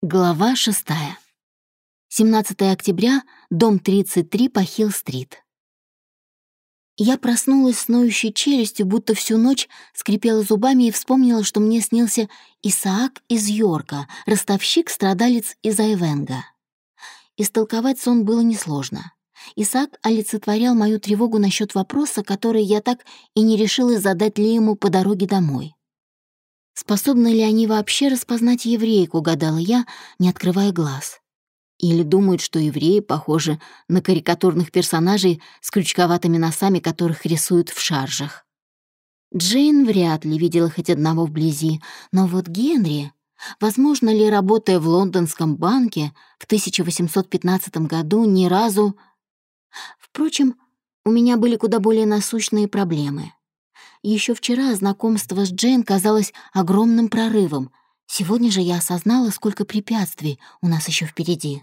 Глава шестая. 17 октября, дом 33 по Хилл-стрит. Я проснулась с ноющей челюстью, будто всю ночь скрипела зубами и вспомнила, что мне снился Исаак из Йорка, ростовщик-страдалец из Айвенга. Истолковать сон было несложно. Исаак олицетворял мою тревогу насчет вопроса, который я так и не решила задать ли ему по дороге домой. Способны ли они вообще распознать еврейку, гадала я, не открывая глаз. Или думают, что евреи похожи на карикатурных персонажей с крючковатыми носами, которых рисуют в шаржах. Джейн вряд ли видела хоть одного вблизи, но вот Генри... Возможно ли, работая в лондонском банке в 1815 году, ни разу... Впрочем, у меня были куда более насущные проблемы. Еще вчера знакомство с Джейн казалось огромным прорывом. Сегодня же я осознала, сколько препятствий у нас еще впереди.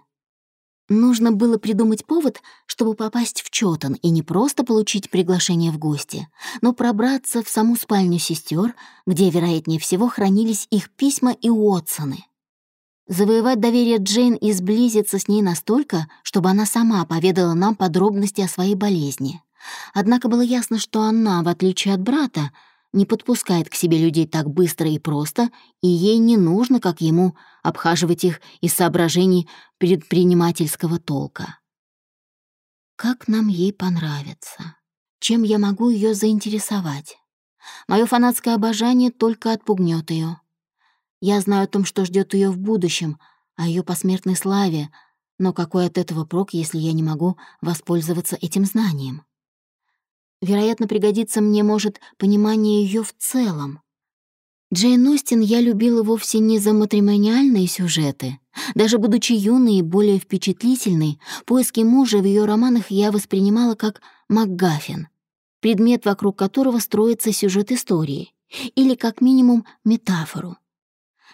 Нужно было придумать повод, чтобы попасть в Чотон и не просто получить приглашение в гости, но пробраться в саму спальню сестер, где, вероятнее всего, хранились их письма и Уотсоны. Завоевать доверие Джейн и сблизиться с ней настолько, чтобы она сама поведала нам подробности о своей болезни. Однако было ясно, что она, в отличие от брата, не подпускает к себе людей так быстро и просто, и ей не нужно, как ему, обхаживать их из соображений предпринимательского толка. Как нам ей понравится? Чем я могу ее заинтересовать? Мое фанатское обожание только отпугнет ее. Я знаю о том, что ждет ее в будущем, о ее посмертной славе, но какой от этого прок, если я не могу воспользоваться этим знанием? Вероятно, пригодится мне, может, понимание ее в целом. Джейн Остин я любила вовсе не за матримониальные сюжеты. Даже будучи юной и более впечатлительной, поиски мужа в ее романах я воспринимала как МакГаффин, предмет, вокруг которого строится сюжет истории, или, как минимум, метафору.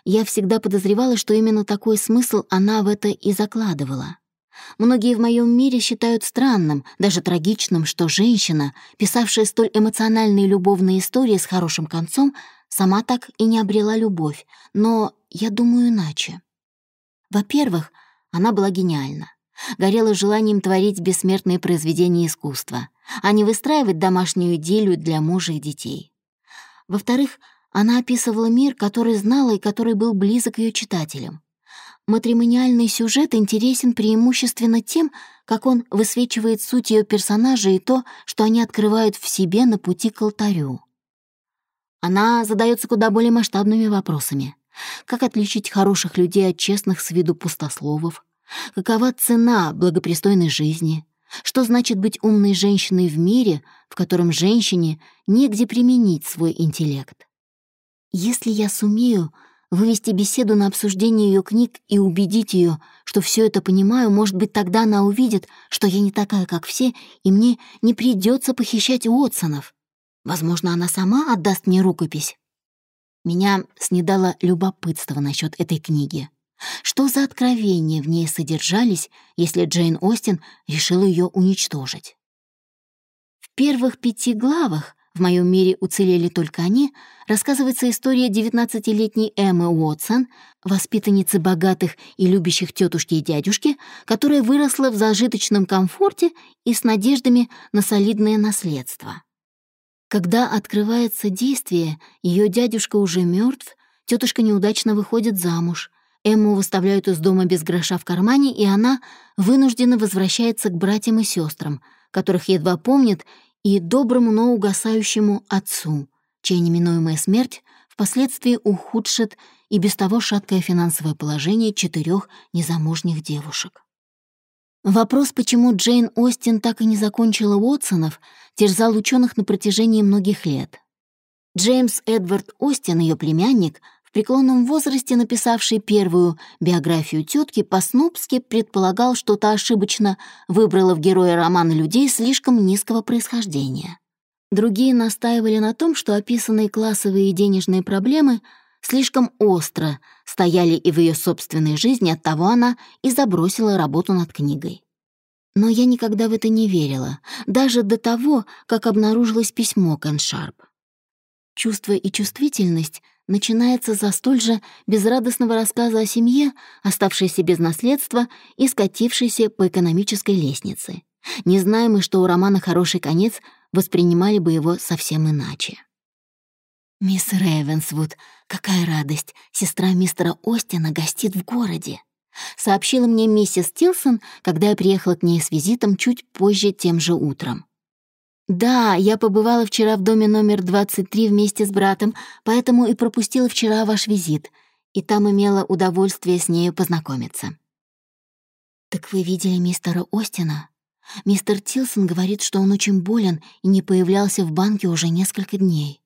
Я всегда подозревала, что именно такой смысл она в это и закладывала. Многие в моем мире считают странным, даже трагичным, что женщина, писавшая столь эмоциональные любовные истории с хорошим концом, сама так и не обрела любовь, но я думаю иначе. Во-первых, она была гениальна. Горела желанием творить бессмертные произведения искусства, а не выстраивать домашнюю идиллию для мужа и детей. Во-вторых, она описывала мир, который знала и который был близок ее читателям. Матримониальный сюжет интересен преимущественно тем, как он высвечивает суть ее персонажа и то, что они открывают в себе на пути к алтарю. Она задается куда более масштабными вопросами. Как отличить хороших людей от честных с виду пустословов? Какова цена благопристойной жизни? Что значит быть умной женщиной в мире, в котором женщине негде применить свой интеллект? Если я сумею вывести беседу на обсуждение ее книг и убедить ее, что все это понимаю, может быть, тогда она увидит, что я не такая, как все, и мне не придется похищать Уотсонов. Возможно, она сама отдаст мне рукопись. Меня снедало любопытство насчет этой книги. Что за откровения в ней содержались, если Джейн Остин решила ее уничтожить? В первых пяти главах в моем мире уцелели только они, рассказывается история 19-летней Эммы Уотсон, воспитанницы богатых и любящих тетушки и дядюшки, которая выросла в зажиточном комфорте и с надеждами на солидное наследство. Когда открывается действие, ее дядюшка уже мертв, тетушка неудачно выходит замуж, Эмму выставляют из дома без гроша в кармане, и она вынуждена возвращается к братьям и сестрам, которых едва помнит и доброму, но угасающему отцу, чья неминуемая смерть впоследствии ухудшит и без того шаткое финансовое положение четырех незамужних девушек. Вопрос, почему Джейн Остин так и не закончила Уотсонов, терзал ученых на протяжении многих лет. Джеймс Эдвард Остин, ее племянник, в преклонном возрасте написавший первую биографию тетки, по-снобски предполагал, что та ошибочно выбрала в героя романа людей слишком низкого происхождения. Другие настаивали на том, что описанные классовые и денежные проблемы слишком остро стояли и в ее собственной жизни, оттого она и забросила работу над книгой. Но я никогда в это не верила, даже до того, как обнаружилось письмо Кен Шарп. Чувство и чувствительность начинается за столь же безрадостного рассказа о семье, оставшейся без наследства и скатившейся по экономической лестнице. Не знаем мы, что у романа «Хороший конец» воспринимали бы его совсем иначе. «Мисс Рейвенсвуд, какая радость! Сестра мистера Остина гостит в городе!» сообщила мне миссис Тилсон, когда я приехала к ней с визитом чуть позже тем же утром. «Да, я побывала вчера в доме номер 23 вместе с братом, поэтому и пропустила вчера ваш визит, и там имела удовольствие с нею познакомиться». «Так вы видели мистера Остина?» Мистер Тилсон говорит, что он очень болен и не появлялся в банке уже несколько дней.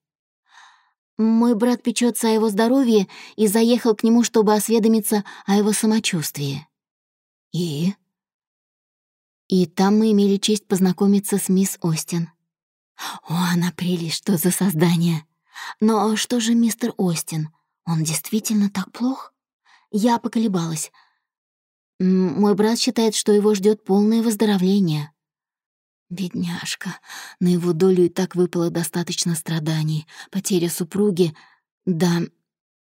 Мой брат печется о его здоровье и заехал к нему, чтобы осведомиться о его самочувствии. И? И там мы имели честь познакомиться с мисс Остин. О, она прелесть, что за создание. Но что же мистер Остин? Он действительно так плох? Я поколебалась. Мой брат считает, что его ждет полное выздоровление. Бедняжка. На его долю и так выпало достаточно страданий. Потеря супруги... Да,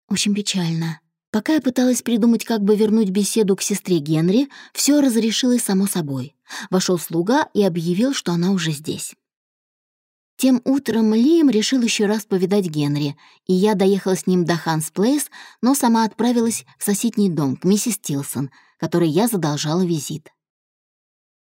очень печально. Пока я пыталась придумать, как бы вернуть беседу к сестре Генри, все разрешилось само собой. Вошел слуга и объявил, что она уже здесь. Тем утром Лием решил еще раз повидать Генри, и я доехала с ним до Ханс Плейс, но сама отправилась в соседний дом к миссис Тилсон, которой я задолжала визит.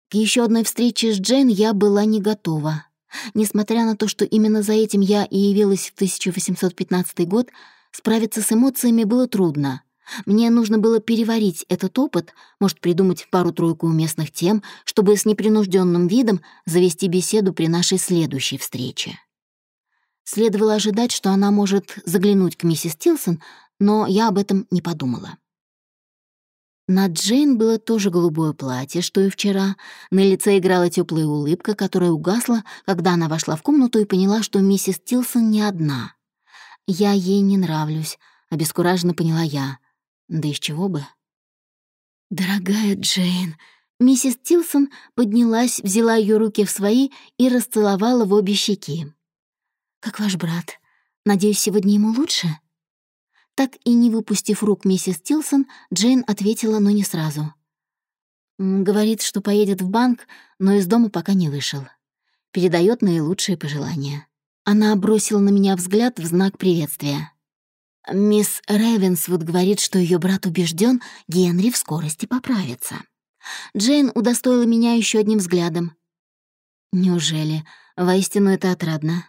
К еще одной встрече с Джейн я была не готова. Несмотря на то, что именно за этим я и явилась в 1815 год, справиться с эмоциями было трудно. Мне нужно было переварить этот опыт, может, придумать пару-тройку уместных тем, чтобы с непринужденным видом завести беседу при нашей следующей встрече. Следовало ожидать, что она может заглянуть к миссис Тилсон, но я об этом не подумала. На Джейн было тоже голубое платье, что и вчера. На лице играла теплая улыбка, которая угасла, когда она вошла в комнату и поняла, что миссис Тилсон не одна. «Я ей не нравлюсь», — обескураженно поняла я. Да из чего бы? «Дорогая Джейн», Миссис Тилсон поднялась, взяла ее руки в свои и расцеловала в обе щеки. «Как ваш брат? Надеюсь, сегодня ему лучше?» Так и не выпустив рук миссис Тилсон, Джейн ответила, но не сразу. Говорит, что поедет в банк, но из дома пока не вышел. Передает наилучшие пожелания. Она бросила на меня взгляд в знак приветствия. Мисс Ревенсвуд говорит, что ее брат убежден, Генри в скорости поправится. Джейн удостоила меня еще одним взглядом. Неужели? Воистину это отрадно.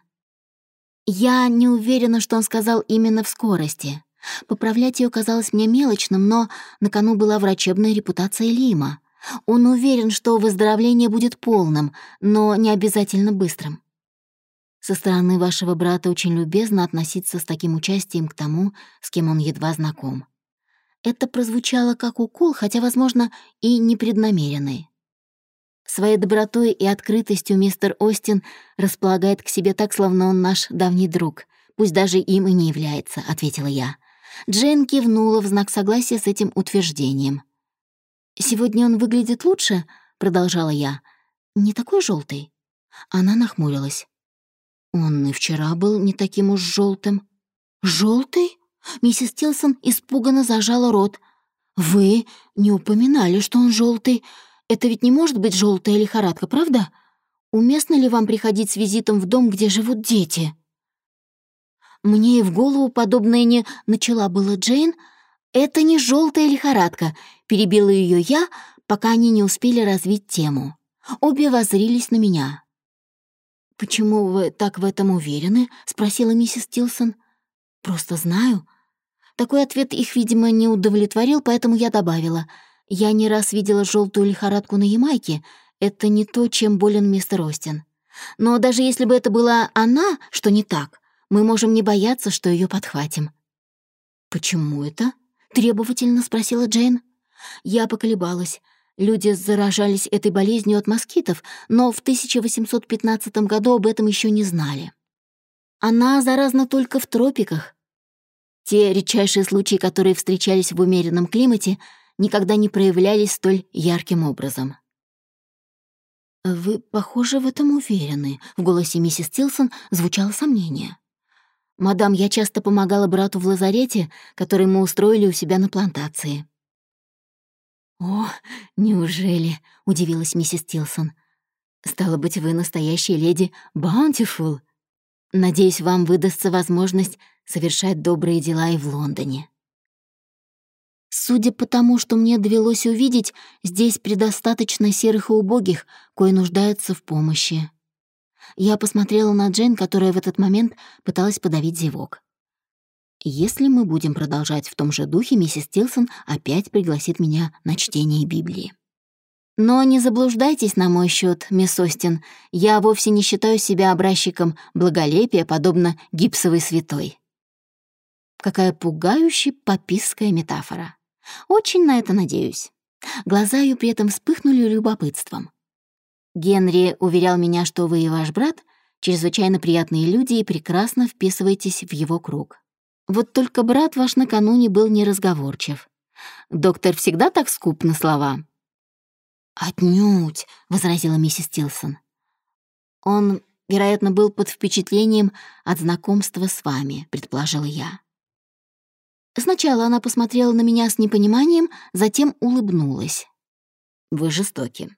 Я не уверена, что он сказал именно в скорости. Поправлять ее казалось мне мелочным, но на кону была врачебная репутация Лима. Он уверен, что выздоровление будет полным, но не обязательно быстрым. Со стороны вашего брата очень любезно относиться с таким участием к тому, с кем он едва знаком. Это прозвучало как укол, хотя, возможно, и непреднамеренный. Своей добротой и открытостью мистер Остин располагает к себе так, словно он наш давний друг, пусть даже им и не является, — ответила я. Джейн кивнула в знак согласия с этим утверждением. «Сегодня он выглядит лучше?» — продолжала я. «Не такой желтый. Она нахмурилась. Он и вчера был не таким уж желтым. Желтый? Миссис Тилсон испуганно зажала рот. «Вы не упоминали, что он желтый. Это ведь не может быть желтая лихорадка, правда? Уместно ли вам приходить с визитом в дом, где живут дети?» Мне и в голову подобное не начала была Джейн. «Это не желтая лихорадка», — перебила ее я, пока они не успели развить тему. Обе воззрились на меня. «Почему вы так в этом уверены?» — спросила миссис Тилсон. «Просто знаю». Такой ответ их, видимо, не удовлетворил, поэтому я добавила. «Я не раз видела желтую лихорадку на Ямайке. Это не то, чем болен мистер Остин. Но даже если бы это была она, что не так, мы можем не бояться, что ее подхватим». «Почему это?» — требовательно спросила Джейн. Я поколебалась. Люди заражались этой болезнью от москитов, но в 1815 году об этом еще не знали. Она заразна только в тропиках. Те редчайшие случаи, которые встречались в умеренном климате, никогда не проявлялись столь ярким образом. «Вы, похоже, в этом уверены», — в голосе миссис Тилсон звучало сомнение. «Мадам, я часто помогала брату в лазарете, который мы устроили у себя на плантации». «О, неужели?» — удивилась миссис Тилсон. «Стало быть, вы настоящая леди Баунтифул. Надеюсь, вам выдастся возможность совершать добрые дела и в Лондоне». Судя по тому, что мне довелось увидеть, здесь предостаточно серых и убогих, кои нуждаются в помощи. Я посмотрела на Джейн, которая в этот момент пыталась подавить зевок. Если мы будем продолжать в том же духе, миссис Тилсон опять пригласит меня на чтение Библии. Но не заблуждайтесь на мой счет, мисс Остин. Я вовсе не считаю себя образчиком благолепия, подобно гипсовой святой. Какая пугающая пописская метафора. Очень на это надеюсь. Глаза ее при этом вспыхнули любопытством. Генри уверял меня, что вы и ваш брат — чрезвычайно приятные люди и прекрасно вписываетесь в его круг. Вот только брат ваш накануне был неразговорчив. Доктор всегда так скуп на слова. «Отнюдь», — возразила миссис Тилсон. «Он, вероятно, был под впечатлением от знакомства с вами», — предположила я. Сначала она посмотрела на меня с непониманием, затем улыбнулась. «Вы жестоки.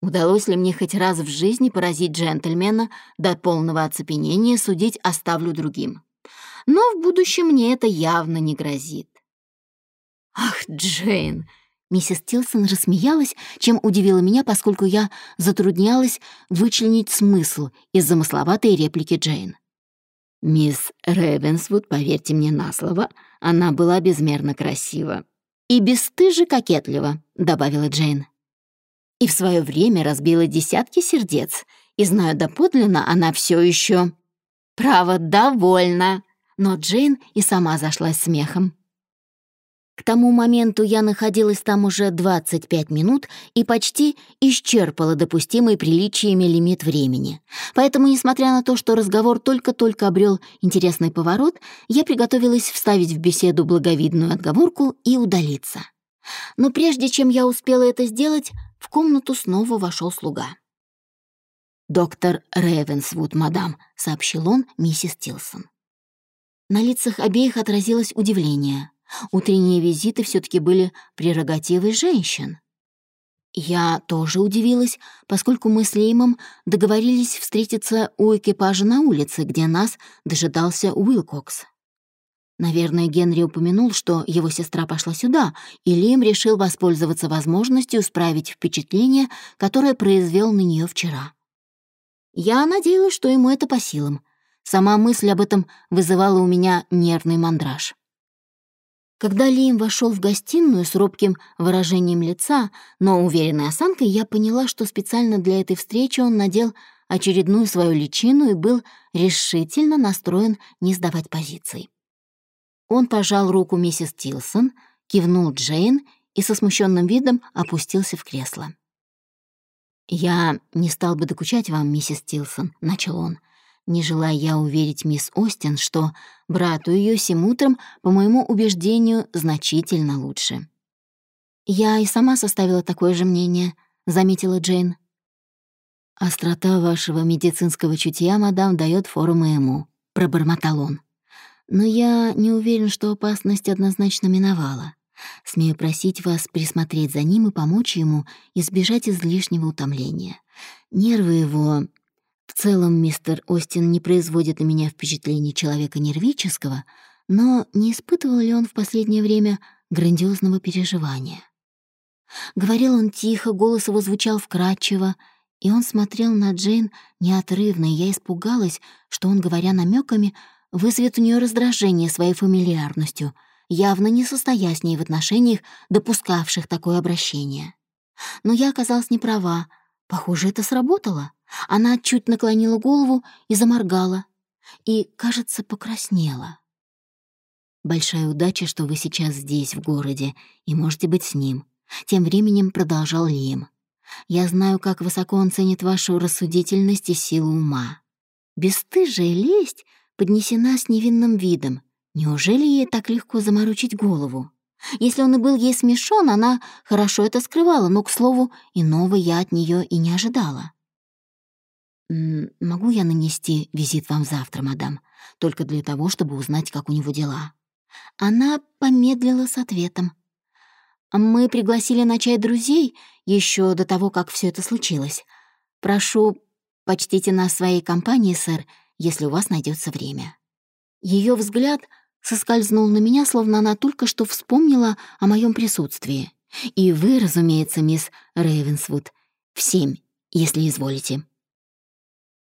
Удалось ли мне хоть раз в жизни поразить джентльмена до полного оцепенения, судить оставлю другим? Но в будущем мне это явно не грозит». «Ах, Джейн!» Миссис Тилсон рассмеялась, чем удивила меня, поскольку я затруднялась вычленить смысл из замысловатой реплики Джейн. «Мисс Ревенсвуд, поверьте мне на слово, она была безмерно красива. И бесстыже кокетлива», — добавила Джейн. «И в свое время разбила десятки сердец, и, знаю доподлинно, она все еще «Право, довольна!» Но Джейн и сама зашлась смехом. К тому моменту я находилась там уже 25 минут и почти исчерпала допустимый приличиями лимит времени. Поэтому, несмотря на то, что разговор только-только обрел интересный поворот, я приготовилась вставить в беседу благовидную отговорку и удалиться. Но прежде чем я успела это сделать, в комнату снова вошел слуга. «Доктор Ревенсвуд, мадам», — сообщил он миссис Тилсон. На лицах обеих отразилось удивление. Утренние визиты все таки были прерогативой женщин. Я тоже удивилась, поскольку мы с Леймом договорились встретиться у экипажа на улице, где нас дожидался Уилкокс. Наверное, Генри упомянул, что его сестра пошла сюда, и Лейм решил воспользоваться возможностью справить впечатление, которое произвел на нее вчера. Я надеялась, что ему это по силам. Сама мысль об этом вызывала у меня нервный мандраж. Когда Лим вошел в гостиную с робким выражением лица, но уверенной осанкой, я поняла, что специально для этой встречи он надел очередную свою личину и был решительно настроен не сдавать позиций. Он пожал руку миссис Тилсон, кивнул Джейн и со смущенным видом опустился в кресло. «Я не стал бы докучать вам, миссис Тилсон», — начал он, — не желая я уверить мисс Остин, что брату ее сим утром, по моему убеждению, значительно лучше. «Я и сама составила такое же мнение», — заметила Джейн. «Острота вашего медицинского чутья, мадам, дает фору моему», — пробормотал он. «Но я не уверен, что опасность однозначно миновала. Смею просить вас присмотреть за ним и помочь ему избежать излишнего утомления. Нервы его в целом мистер Остин не производит на меня впечатление человека нервического, но не испытывал ли он в последнее время грандиозного переживания? Говорил он тихо, голос его звучал вкрадчиво, и он смотрел на Джейн неотрывно, и я испугалась, что он, говоря намеками, вызовет у нее раздражение своей фамильярностью, явно не состоя с ней в отношениях, допускавших такое обращение. Но я оказалась неправа. Похоже, это сработало. Она чуть наклонила голову и заморгала, и, кажется, покраснела. «Большая удача, что вы сейчас здесь, в городе, и можете быть с ним», — тем временем продолжал Лим. «Я знаю, как высоко он ценит вашу рассудительность и силу ума. Бестыжая лесть поднесена с невинным видом. Неужели ей так легко заморочить голову? Если он и был ей смешон, она хорошо это скрывала, но, к слову, иного я от нее и не ожидала. «Могу я нанести визит вам завтра, мадам? только для того, чтобы узнать, как у него дела. Она помедлила с ответом. «Мы пригласили на чай друзей еще до того, как все это случилось. Прошу, почтите нас своей компанией, сэр, если у вас найдется время». Ее взгляд соскользнул на меня, словно она только что вспомнила о моем присутствии. И вы, разумеется, мисс Рейвенсвуд, в семь, если изволите.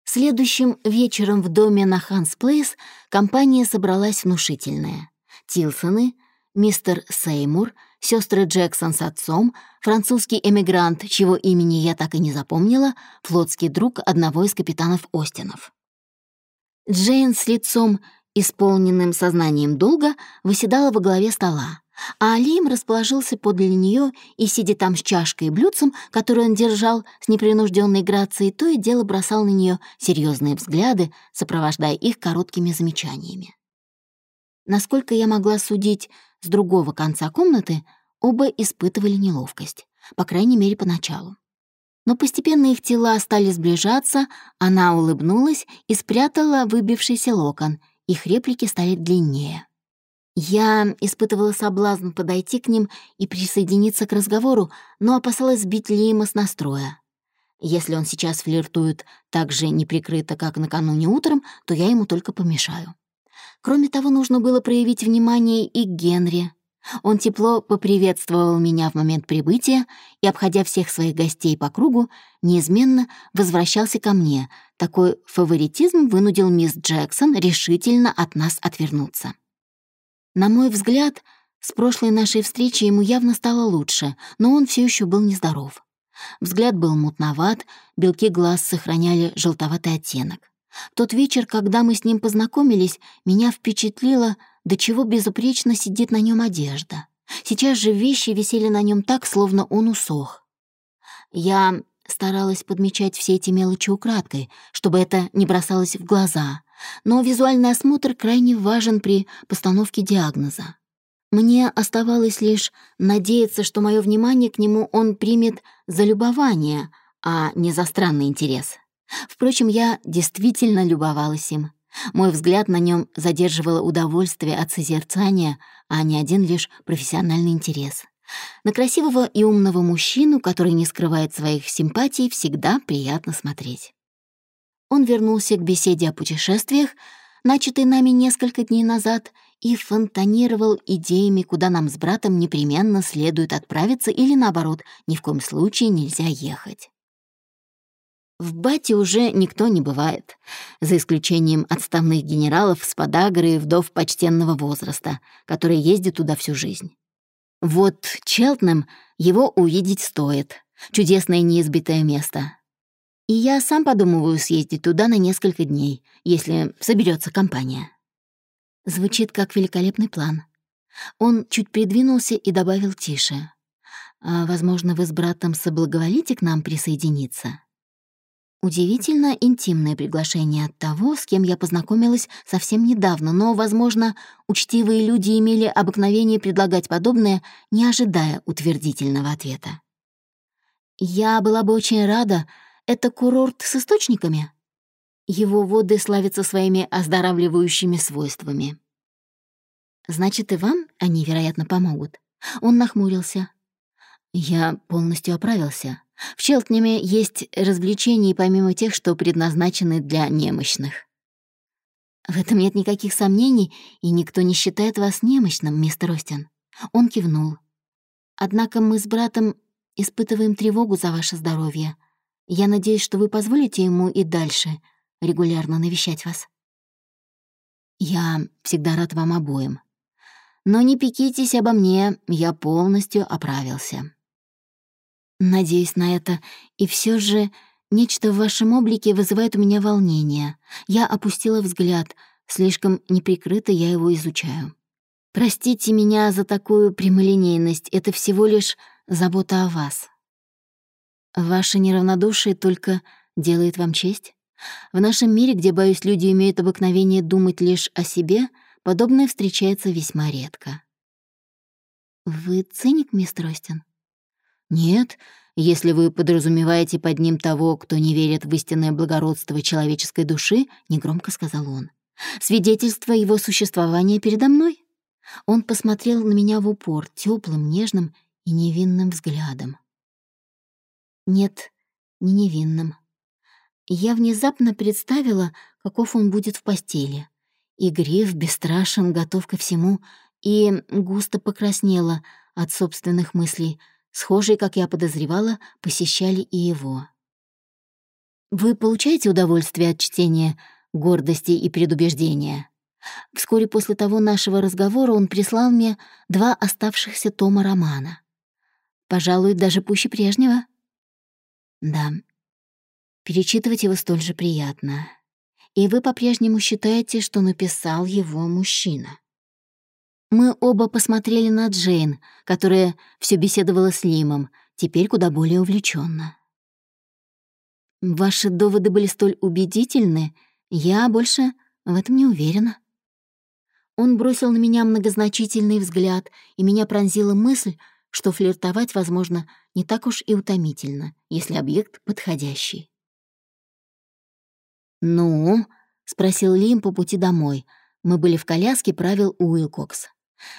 Следующим вечером в доме на Ханс Плейс компания собралась внушительная. Тилсоны, мистер Сеймур, сестры Джексон с отцом, французский эмигрант, чьего имени я так и не запомнила, флотский друг одного из капитанов Остинов. Джейн с лицом, исполненным сознанием долга, выседала во главе стола, а Алим расположился подле нее и, сидя там с чашкой и блюдцем, которую он держал с непринужденной грацией, то и дело бросал на нее серьезные взгляды, сопровождая их короткими замечаниями. Насколько я могла судить с другого конца комнаты, оба испытывали неловкость, по крайней мере, поначалу. Но постепенно их тела стали сближаться, она улыбнулась и спрятала выбившийся локон, их реплики стали длиннее. Я испытывала соблазн подойти к ним и присоединиться к разговору, но опасалась сбить Лима с настроя. Если он сейчас флиртует так же неприкрыто, как накануне утром, то я ему только помешаю. Кроме того, нужно было проявить внимание и к Генри. Он тепло поприветствовал меня в момент прибытия и, обходя всех своих гостей по кругу, неизменно возвращался ко мне. Такой фаворитизм вынудил мисс Джексон решительно от нас отвернуться. На мой взгляд, с прошлой нашей встречи ему явно стало лучше, но он все еще был нездоров. Взгляд был мутноват, белки глаз сохраняли желтоватый оттенок. Тот вечер, когда мы с ним познакомились, меня впечатлило, до чего безупречно сидит на нем одежда. Сейчас же вещи висели на нем так, словно он усох. Я старалась подмечать все эти мелочи украдкой, чтобы это не бросалось в глаза, но визуальный осмотр крайне важен при постановке диагноза. Мне оставалось лишь надеяться, что мое внимание к нему он примет за любование, а не за странный интерес. Впрочем, я действительно любовалась им. Мой взгляд на нем задерживало удовольствие от созерцания, а не один лишь профессиональный интерес. На красивого и умного мужчину, который не скрывает своих симпатий, всегда приятно смотреть. Он вернулся к беседе о путешествиях, начатой нами несколько дней назад, и фонтанировал идеями, куда нам с братом непременно следует отправиться или, наоборот, ни в коем случае нельзя ехать. В Бате уже никто не бывает, за исключением отставных генералов с подагры и вдов почтенного возраста, которые ездят туда всю жизнь. Вот Челтнем его увидеть стоит. Чудесное неизбитое место. И я сам подумываю съездить туда на несколько дней, если соберется компания. Звучит как великолепный план. Он чуть придвинулся и добавил тише. А, возможно, вы с братом соблаговолите к нам присоединиться. Удивительно интимное приглашение от того, с кем я познакомилась совсем недавно, но, возможно, учтивые люди имели обыкновение предлагать подобное, не ожидая утвердительного ответа. Я была бы очень рада, это курорт с источниками? Его воды славятся своими оздоравливающими свойствами. Значит, и вам они, вероятно, помогут. Он нахмурился. Я полностью оправился. В Челтнеме есть развлечения помимо тех, что предназначены для немощных. В этом нет никаких сомнений, и никто не считает вас немощным, мистер Остин. Он кивнул. Однако мы с братом испытываем тревогу за ваше здоровье. Я надеюсь, что вы позволите ему и дальше регулярно навещать вас. Я всегда рад вам обоим. Но не пекитесь обо мне, я полностью оправился. Надеюсь на это, и все же нечто в вашем облике вызывает у меня волнение. Я опустила взгляд, слишком неприкрыто я его изучаю. Простите меня за такую прямолинейность, это всего лишь забота о вас. Ваше неравнодушие только делает вам честь? В нашем мире, где, боюсь, люди имеют обыкновение думать лишь о себе, подобное встречается весьма редко. Вы циник, мистер Остин? Нет, если вы подразумеваете под ним того, кто не верит в истинное благородство человеческой души, негромко сказал он. Свидетельство его существования передо мной. Он посмотрел на меня в упор теплым, нежным и невинным взглядом. Нет, не невинным. Я внезапно представила, каков он будет в постели. Игрив, бесстрашен, готов ко всему, и густо покраснела от собственных мыслей. Схожие, как я подозревала, посещали и его. «Вы получаете удовольствие от чтения гордости и предубеждения?» Вскоре после того нашего разговора он прислал мне два оставшихся тома романа. Пожалуй, даже пуще прежнего. Да, перечитывать его столь же приятно. И вы по-прежнему считаете, что написал его мужчина. Мы оба посмотрели на Джейн, которая все беседовала с Лимом, теперь куда более увлеченно. Ваши доводы были столь убедительны, я больше в этом не уверена. Он бросил на меня многозначительный взгляд, и меня пронзила мысль, что флиртовать, возможно, не так уж и утомительно, если объект подходящий. «Ну?» — спросил Лим по пути домой. Мы были в коляске, правил Уилкокс.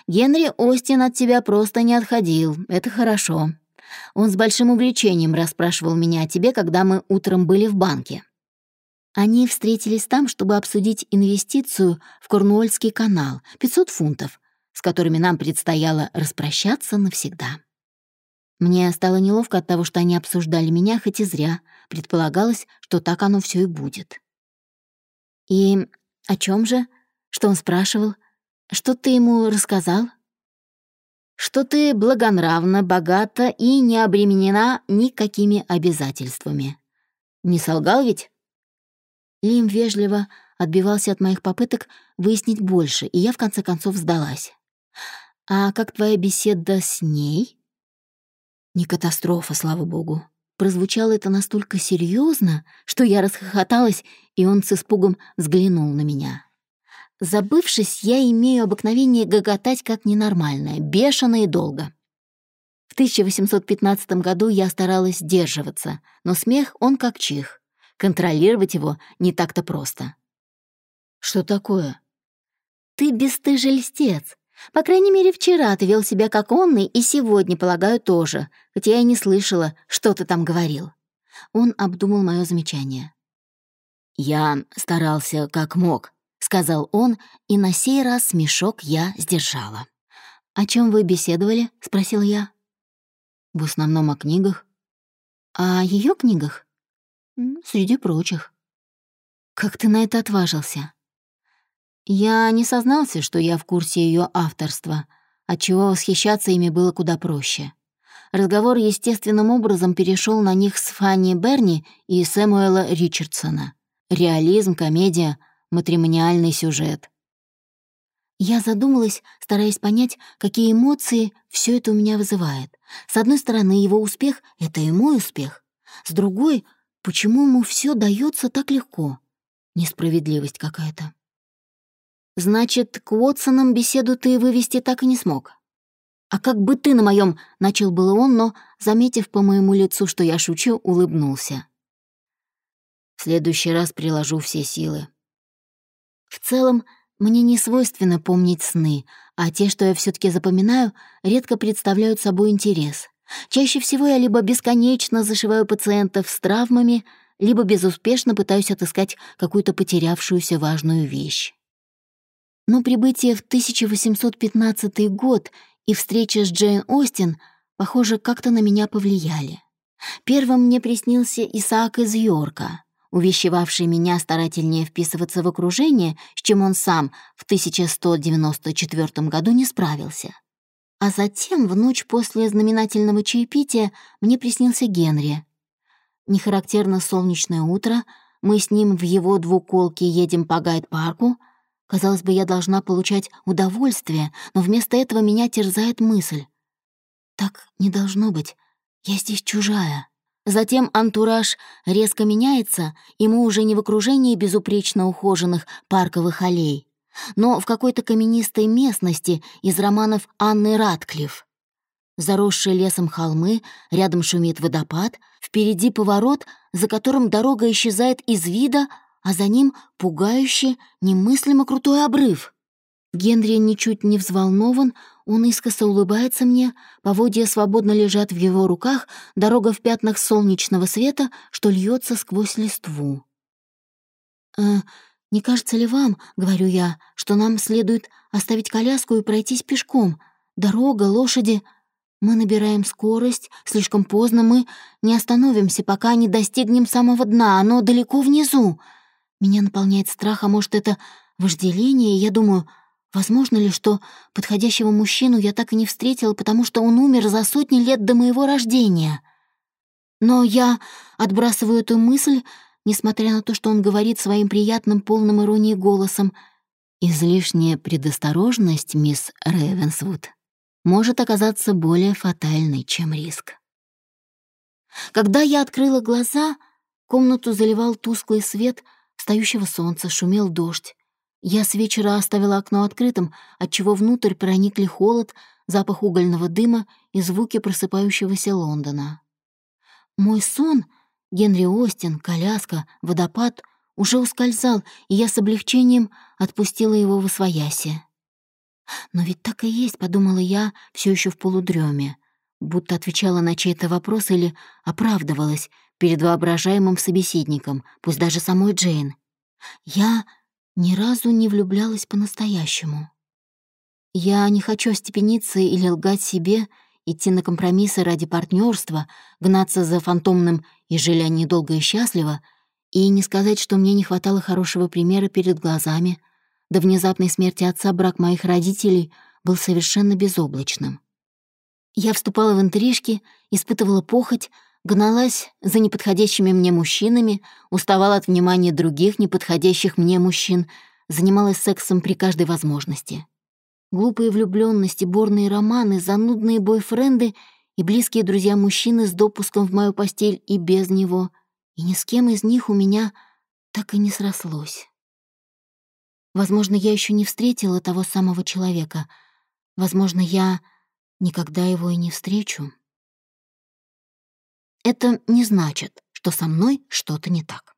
«Генри Остин от тебя просто не отходил, это хорошо. Он с большим увлечением расспрашивал меня о тебе, когда мы утром были в банке». Они встретились там, чтобы обсудить инвестицию в Корнуольский канал, 500 фунтов, с которыми нам предстояло распрощаться навсегда. Мне стало неловко от того, что они обсуждали меня, хоть и зря. Предполагалось, что так оно все и будет. «И о чем же? Что он спрашивал? Что ты ему рассказал?» «Что ты благонравна, богата и не обременена никакими обязательствами. Не солгал ведь?» Лим вежливо отбивался от моих попыток выяснить больше, и я в конце концов сдалась. «А как твоя беседа с ней?» «Не катастрофа, слава богу». Прозвучало это настолько серьезно, что я расхохоталась, и он с испугом взглянул на меня. Забывшись, я имею обыкновение гоготать как ненормальная, бешено и долго. В 1815 году я старалась сдерживаться, но смех он как чих. Контролировать его не так-то просто. «Что такое?» «Ты бесстыжий льстец. По крайней мере, вчера ты вел себя как онный, и сегодня, полагаю, тоже, хотя я и не слышала, что ты там говорил». Он обдумал мое замечание. «Я старался как мог», — сказал он, и на сей раз смешок я сдержала. «О чем вы беседовали?» — спросил я. «В основном о книгах». «О ее книгах?» Среди прочих. Как ты на это отважился? Я не сознался, что я в курсе ее авторства, отчего восхищаться ими было куда проще. Разговор естественным образом перешел на них с Фанни Берни и Сэмуэла Ричардсона. Реализм, комедия, матримониальный сюжет. Я задумалась, стараясь понять, какие эмоции все это у меня вызывает. С одной стороны, его успех — это и мой успех. С другой Почему ему все дается так легко? Несправедливость какая-то. Значит, к Уотсонам беседу ты вывести так и не смог. А как бы ты на моем начал было он, но, заметив по моему лицу, что я шучу, улыбнулся. В следующий раз приложу все силы. В целом, мне не свойственно помнить сны, а те, что я все таки запоминаю, редко представляют собой интерес. Чаще всего я либо бесконечно зашиваю пациентов с травмами, либо безуспешно пытаюсь отыскать какую-то потерявшуюся важную вещь. Но прибытие в 1815 год и встреча с Джейн Остин, похоже, как-то на меня повлияли. Первым мне приснился Исаак из Йорка, увещевавший меня старательнее вписываться в окружение, с чем он сам в 1194 году не справился. А затем, в ночь после знаменательного чаепития, мне приснился Генри. Нехарактерно солнечное утро, мы с ним в его двуколке едем по гайд-парку. Казалось бы, я должна получать удовольствие, но вместо этого меня терзает мысль. Так не должно быть, я здесь чужая. Затем антураж резко меняется, и мы уже не в окружении безупречно ухоженных парковых аллей но в какой-то каменистой местности из романов Анны Ратклифф. Заросшие лесом холмы, рядом шумит водопад, впереди поворот, за которым дорога исчезает из вида, а за ним пугающе, немыслимо крутой обрыв. Генри ничуть не взволнован, он искоса улыбается мне, поводья свободно лежат в его руках, дорога в пятнах солнечного света, что льется сквозь листву. «Э, «Не кажется ли вам, — говорю я, — что нам следует оставить коляску и пройтись пешком? Дорога, лошади. Мы набираем скорость, слишком поздно мы не остановимся, пока не достигнем самого дна, оно далеко внизу. Меня наполняет страх, а может, это вожделение, и я думаю, возможно ли, что подходящего мужчину я так и не встретила, потому что он умер за сотни лет до моего рождения. Но я отбрасываю эту мысль, несмотря на то, что он говорит своим приятным, полным иронии голосом. «Излишняя предосторожность, мисс Рейвенсвуд, может оказаться более фатальной, чем риск». Когда я открыла глаза, комнату заливал тусклый свет встающего солнца, шумел дождь. Я с вечера оставила окно открытым, отчего внутрь проникли холод, запах угольного дыма и звуки просыпающегося Лондона. Мой сон — Генри Остин, коляска, водопад уже ускользал, и я с облегчением отпустила его в освояси. «Но ведь так и есть», — подумала я, все еще в полудреме, будто отвечала на чей-то вопрос или оправдывалась перед воображаемым собеседником, пусть даже самой Джейн. Я ни разу не влюблялась по-настоящему. Я не хочу остепениться или лгать себе идти на компромиссы ради партнерства, гнаться за фантомным и жили они долго и счастливо, и не сказать, что мне не хватало хорошего примера перед глазами. До внезапной смерти отца брак моих родителей был совершенно безоблачным. Я вступала в интрижки, испытывала похоть, гналась за неподходящими мне мужчинами, уставала от внимания других неподходящих мне мужчин, занималась сексом при каждой возможности. Глупые влюбленности, борные романы, занудные бойфренды и близкие друзья-мужчины с допуском в мою постель и без него. И ни с кем из них у меня так и не срослось. Возможно, я еще не встретила того самого человека. Возможно, я никогда его и не встречу. Это не значит, что со мной что-то не так.